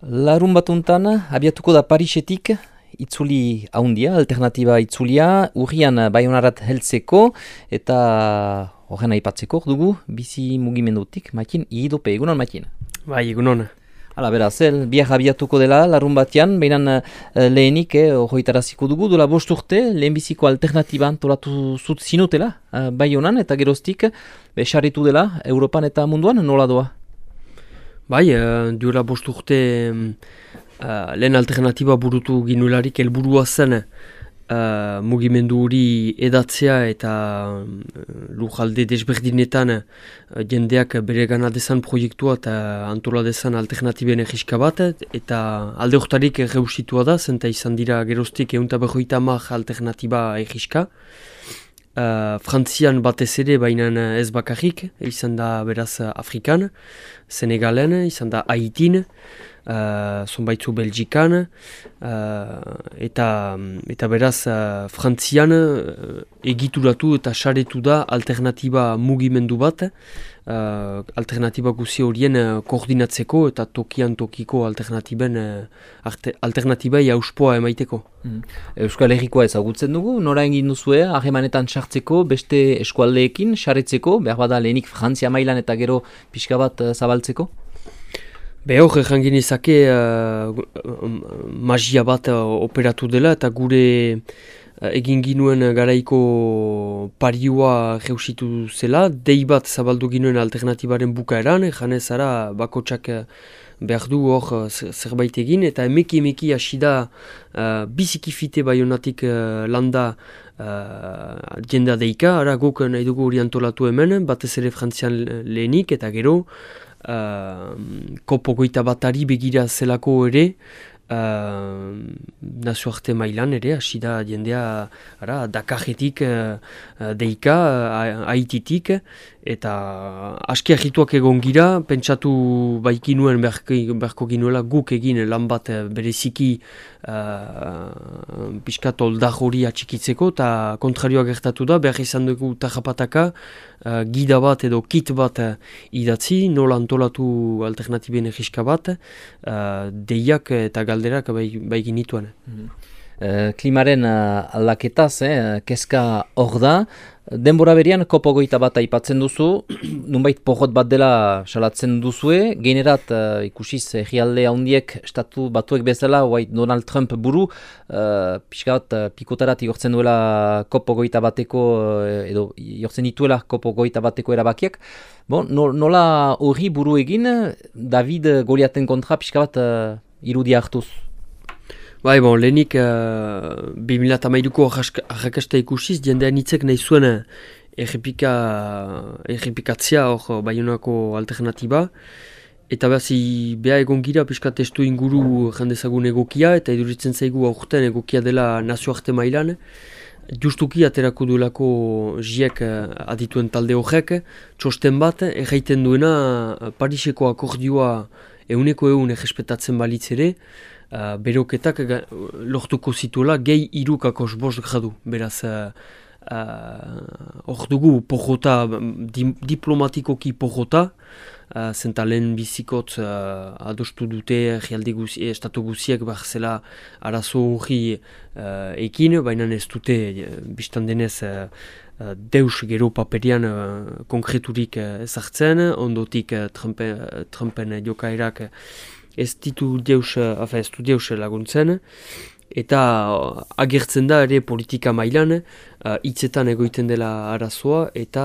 Larun batuntan, abiatuko da Parisetik, itzuli haundia, alternatiba itzulia, urrian baionarat heltzeko, eta horren aipatzeko dugu, bizi mugimendutik, makin, idope, egunon makin? Bai, egunon. Hala, beraz, el, biak abiatuko dela, larun batean, behinan uh, lehenik, eh, hoitaraziko dugu, dola bost urte, lehenbiziko alternatiban tolatu zut zinutela, uh, baionan, eta geroztik, besarritu dela, Europan eta munduan, nola doa? Bai, uh, duela bost urte uh, lehen alternatiba burutu ginularik helburua zen uh, mugimendu hori edatzea eta uh, lujalde desberdinetan uh, jendeak bere gana dezan proiektua eta antola dezan alternatiben egiska bat eta alde horretarik reusitua da, zenta izan dira geroztik egun eta alternatiba egiska. Uh, Frantzian batez ere, baina ez bakarrik, izan da beraz Afrikan, Senegalen, izan da Haitin, uh, zonbaitzu Belgikan, uh, eta, eta beraz uh, Frantzian uh, egituratu eta saretu da alternatiba mugimendu bat, uh, alternatiba guzi horien uh, koordinatzeko eta tokian tokiko alternatiben uh, alternatibai auspoa emaiteko. Mm. Euskal Herrikoa ezagutzen dugu, nora egin duzue, ahemanetan sartzeko, beste eskualdeekin saretzeko, behar bada lehenik Frantzia mailan eta gero pixka bat uh, zabaltzeko? Behor, egin izake uh, magia bat operatu dela eta gure Eh, egin ginuen garaiko pariua geusitu zela, dei bat zabaldu ginuen alternatibaren bukaeran, janez ara bakotsak eh, behar du hor eh, zerbait egin, eta emeki emeki hasi da uh, bizikifite baionatik uh, landa uh, jendea deika, ara guk nahi dugu hori antolatu hemen, batez ere frantzian lehenik, eta gero uh, kopo goita batari begira zelako ere, uh, nazioarte mailan ere, hasi da jendea ara, dakajetik uh, deika, uh, haititik, eta aski agituak egon gira, pentsatu baiki nuen beharko ginuela guk egin lan bat bereziki uh, piskat hori atxikitzeko, eta kontrarioa gertatu da, behar izan dugu tajapataka, uh, gida bat edo kit bat idatzi, nola antolatu alternatiben egiska bat, uh, deiak eta galderak bai, bai ginituen. Mm klimaren uh, aldaketaz, eh, kezka hor da, Denbora berian, kopogoita bat aipatzen duzu, nunbait pohot bat dela salatzen duzue, generat uh, ikusiz egialde handiek estatu batuek bezala, oait Donald Trump buru, uh, pixka bat uh, pikotarat igortzen duela kopogoita bateko, uh, edo igortzen dituela kopogoita bateko erabakiak. Bon, nola hori buru egin, David Goliaten kontra pixka bat uh, irudia hartuz? Bai, bon, lehenik uh, 2008ko ahakasta ikusiz, jendean hitzek nahi zuen eh, errepika, errepikatzea hor baionako alternatiba. Eta behaz, beha egon gira, piskat testu inguru jandezagun egokia, eta iduritzen zaigu aurten egokia dela nazioarte mailan. Justuki aterako duelako jiek uh, adituen talde horrek, txosten bat, erraiten duena Pariseko akordioa euneko eun errespetatzen balitz ere, uh, beroketak lortuko zituela gehi irukakos bost gradu. Beraz, uh, uh, dugu pojota, diplomatikoki pojota, uh, zentalen bizikot uh, adostu dute realdi guzi, estatu guziek behar zela arazo hori uh, ekin, baina ez dute uh, biztan denez uh, deus gero paperian uh, konkreturik uh, ezartzen, ondotik uh, Trumpen, uh, Trumpen jokaerak ez ditu deus, afa, ez du deus laguntzen, eta agertzen da ere politika mailan, uh, hitzetan egoiten dela arazoa, eta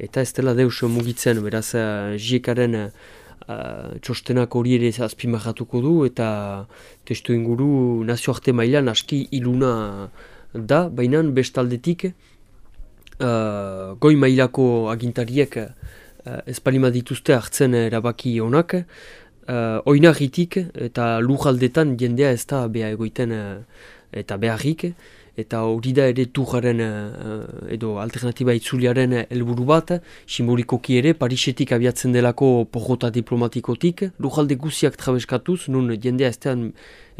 eta ez dela deus mugitzen, beraz, uh, jiekaren uh, txostenak hori ere azpimahatuko du, eta testu inguru nazioarte mailan aski iluna da, baina bestaldetik uh, goi mailako agintariek uh, ez dituzte hartzen erabaki honak, uh, oinagitik eta lujaldetan jendea ez da beha egoiten uh, eta beharrik eta hori da ere tujaren uh, edo alternatiba itzuliaren helburu bat, simbolikoki ere Parisetik abiatzen delako pojota diplomatikotik, lujalde guziak trabeskatuz, nun jendea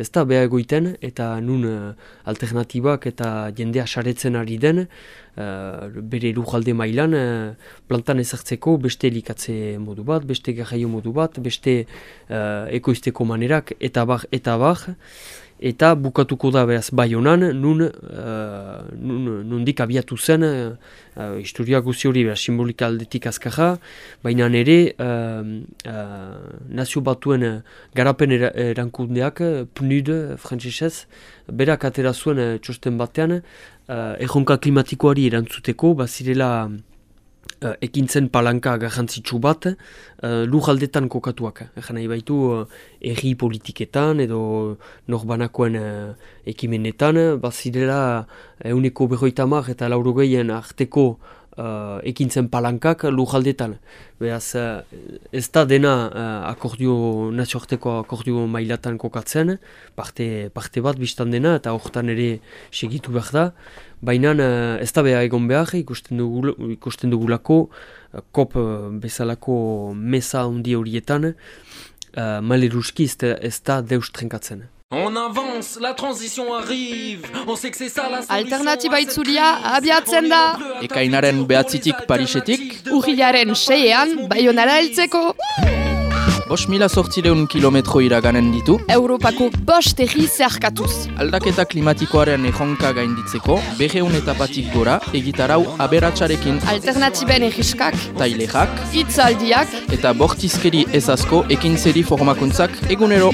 ez da beha egoiten, eta nun uh, alternatibak eta jendea saretzen ari den, bere lujalde mailan, plantan ezartzeko beste elikatze modu bat, beste garraio modu bat, beste uh, ekoizteko manerak, eta bar, eta bar, eta bukatuko da beraz bai honan, nun, uh, nun, nundik abiatu zen, uh, historia guzi hori beraz simbolika aldetik azkaja, baina nire uh, uh, nazio batuen garapen erankundeak, PNUD, frantzisez, berak atera zuen uh, txosten batean, uh, erronka klimatikoari erantzuteko, bazirela, uh, ekintzen palanka garrantzitsu bat uh, lujaldetan kokatuak. Egan nahi baitu uh, erri politiketan edo norbanakoen uh, ekimenetan, bazirela euneko berroita mar eta lauro gehien arteko uh, ekintzen palankak lujaldetan. Beaz, uh, ez da dena uh, akordio, nazioarteko akordio mailatan kokatzen, parte, parte bat biztan dena eta horretan ere segitu behar da. Baina uh, ez da beha egon behar, ikusten, dugu, ikusten dugulako, uh, kop bezalako mesa handi horietan, uh, maleruski ez da deus trenkatzen. On avance, la transition arrive, on sait que c'est ça la solution. Alternatiba itzulia abiatzen da. Ekainaren behatzitik Parisetik. Urriaren seiean, baionara heltzeko. Bos mila sortzireun kilometro iraganen ditu. Europako bost egi zeharkatuz. Aldaketa klimatikoaren erronka gainditzeko, berreun etapatik gora, egitarau aberatsarekin. Alternatiben egiskak. Tailexak. Itzaldiak. Eta bortizkeri ezazko ekin zeri formakuntzak egunero.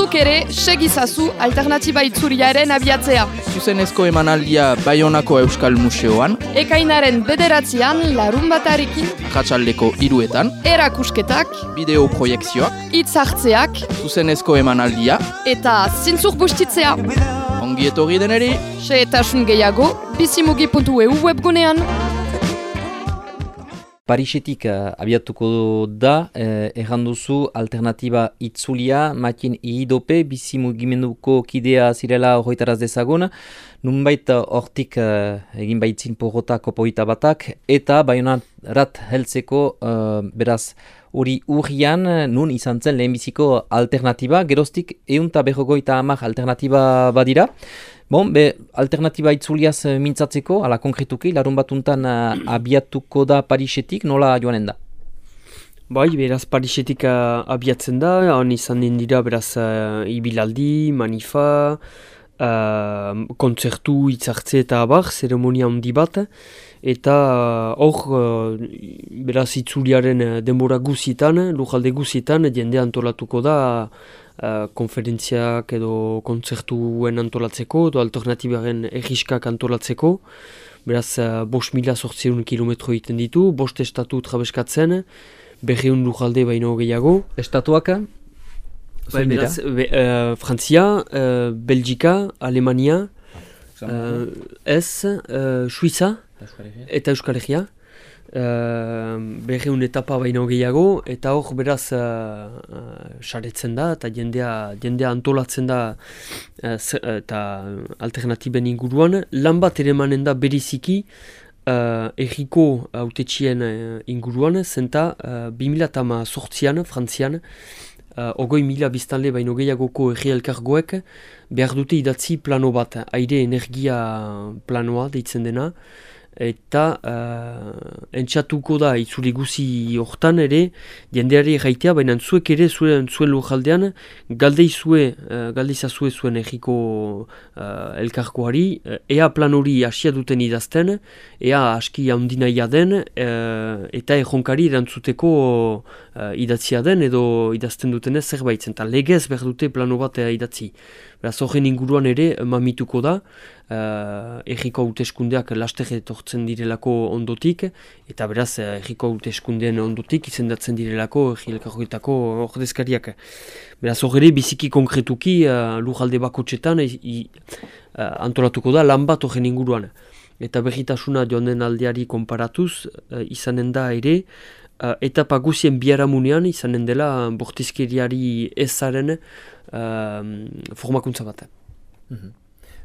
Zuk ere, segizazu alternatiba itzuriaren abiatzea. Zuzenezko emanaldia Bayonako Euskal Museoan. Ekainaren bederatzean larun batarekin. Jatsaldeko iruetan. Erakusketak. Bideo proiektzioak. Itzartzeak. Zuzenezko emanaldia. Eta zintzuk bustitzea. Ongi etorri deneri. Se gehiago, bizimugi.eu webgunean. Parisetik uh, abiatuko da, eh, erran duzu alternatiba itzulia, matin ihidope, bizi mugimenduko kidea zirela horretaraz dezagun, nunbait hortik uh, egin baitzin porrota kopoita batak, eta baionan rat heltzeko uh, beraz hori urrian, nun izan zen lehenbiziko alternatiba, geroztik eunta behogoita amak alternatiba badira, Bon, be, alternatiba itzuliaz eh, mintzatzeko, ala konkretuki, larun batuntan uh, abiatuko da Parisetik, nola joanen da? Bai, beraz Parisetik uh, abiatzen da, han izan den dira beraz uh, ibilaldi, manifa, uh, kontzertu, itzartze eta abar, zeremonia handi bat, eta hor, uh, beraz itzuliaren denbora guzietan, lujalde guzietan, jende antolatuko da, uh, konferentziak edo kontzertuen antolatzeko edo alternatibaren egiskak antolatzeko. Beraz, uh, bost mila sortzeun kilometro egiten ditu, bost estatu trabeskatzen, berreun lujalde baino gehiago. Estatuak? Bai, beraz, be, uh, Frantzia, uh, Belgika, Alemania, uh, ez, uh, Suiza eta Euskal Herria. Uh, berreun etapa baino gehiago eta hor beraz uh, saretzen da eta jendea, jendea antolatzen da uh, eta alternatiben inguruan. Lan bat ere manen da beriziki uh, erriko autetxien uh, inguruan zenta uh, 2000 sortzian frantzian uh, ogoi mila biztanle baino gehiagoko erri elkargoek behar dute idatzi plano bat aire energia planoa deitzen dena eta uh, entxatuko da itzuli guzi hortan ere jendeari erraitea, baina zuek ere zuen, zuen lujaldean galdeizue, uh, galdeizazue zuen egiko uh, elkarkoari, ea plan hori asia duten idazten, ea aski handina den, eta erronkari erantzuteko uh, idatzia den edo idazten duten ez zerbait zen, eta legez behar dute plano bat idatzi. Beraz, horren inguruan ere mamituko da, uh, erriko hauteskundeak laster direlako ondotik, eta beraz, erriko hauteskundeen ondotik izendatzen direlako errilkarroetako ordezkariak. Beraz, horre biziki konkretuki uh, lujalde bakotxetan uh, antolatuko da lan bat horren inguruan. Eta berritasuna joan den aldeari konparatuz, uh, izanen da ere, uh, etapa guzien biaramunean izanen dela bortizkeriari ezaren uh, formakuntza bat.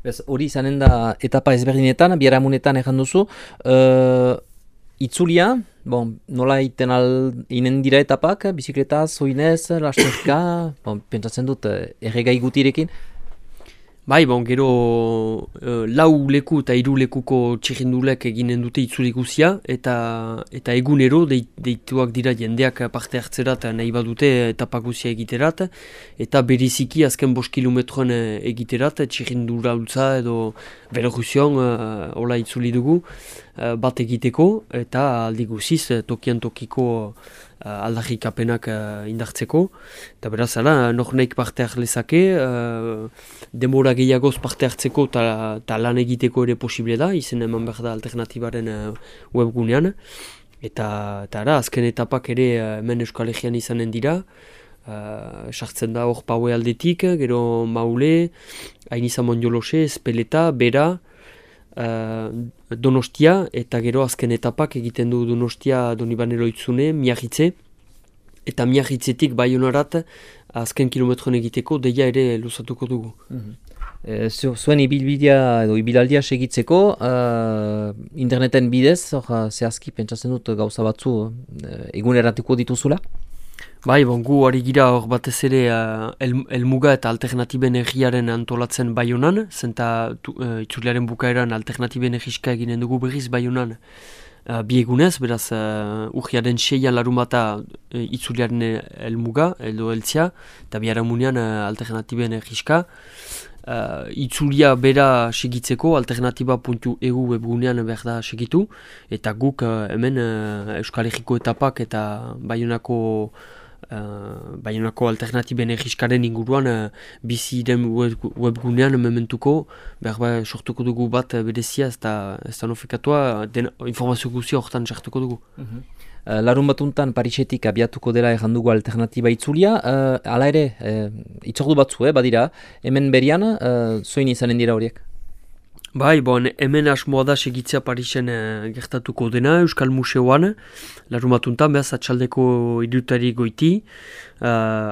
Bez, hori izanen da etapa ezberdinetan, biaramunetan ejan duzu. Uh, itzulia, bon, nola iten al, inen dira etapak, bizikleta, zoinez, lasterka, bon, pentsatzen dut, uh, erregai gutirekin. Bai, bon, gero uh, lau leku eta hiru lekuko txirrindulek eginen dute itzuli guzia, eta, eta egunero deituak dira jendeak parte hartzerat nahi badute etapa guzia egiterat, eta beriziki azken bost kilometroen egiterat txirrindura ultza edo beloruzion uh, hola itzuli dugu uh, bat egiteko, eta aldi guziz tokian tokiko uh, aldarrik apenak uh, indartzeko. Eta beraz, ala, nor naik parte lezake, uh, demora gehiagoz parte hartzeko eta lan egiteko ere posible da, izen eman behar da alternatibaren uh, webgunean. Eta, eta ara, azken etapak ere hemen Euskal Egean izanen dira, Uh, sartzen da hor paue aldetik, gero maule, hainiza mondiolose, espeleta, bera, uh, donostia, eta gero azken etapak egiten du donostia donibanero itzune, miagitze, eta miagitzetik bai honorat azken kilometron egiteko deia ere luzatuko dugu. Mm zuen ibilbidea edo ibilaldia segitzeko, uh, interneten bidez, or, zehazki pentsatzen dut gauza batzu uh, egun eratuko dituzula? Bai, bon, gu hori gira hor batez ere uh, elmuga el eta alternatiben egiaren antolatzen bai honan, zenta uh, itzulearen bukaeran alternatiben egiska eginen dugu berriz bai honan uh, biegunez, beraz uh, urgiaren seian larun bata uh, itzulearen elmuga, edo eltzia, eta biara munean uh, alternatiben egiska. Uh, itzulia bera segitzeko alternatiba.eu webgunean behar da segitu, eta guk hemen uh, Euskal Herriko etapak eta Bayonako Uh, Baionako alternatiben egiskaren inguruan uh, bizi den webgunean mementuko behar ba, sortuko dugu bat uh, berezia ez da, ez den informazio guzia horretan sartuko dugu. Uh larun batuntan Parisetik abiatuko dela errandugu alternatiba itzulia, uh, ala ere, uh, itzordu batzu, eh, badira, hemen berian, uh, zoin izanen dira horiek? Bai, bon, hemen asmoa da segitzea Parisen e, gertatuko dena, Euskal Museoan, larumatuntan, behaz, atxaldeko idutari goiti, uh,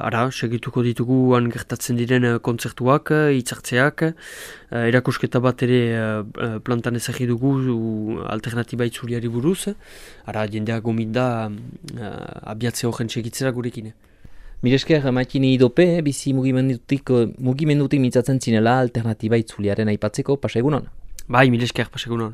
ara, segituko ditugu han gertatzen diren eh, kontzertuak, hitzartzeak, uh, erakusketa bat ere uh, plantan ezagir dugu alternatiba itzuliari buruz, ara, jendea gominda uh, abiatzea horren segitzera gurekin. Miresker, maikini idope, eh, bizi mugimendutik, mugimendutik mitzatzen zinela alternatiba itzuliaren aipatzeko, pasa egunon? Bai, miresker, pasa egunon.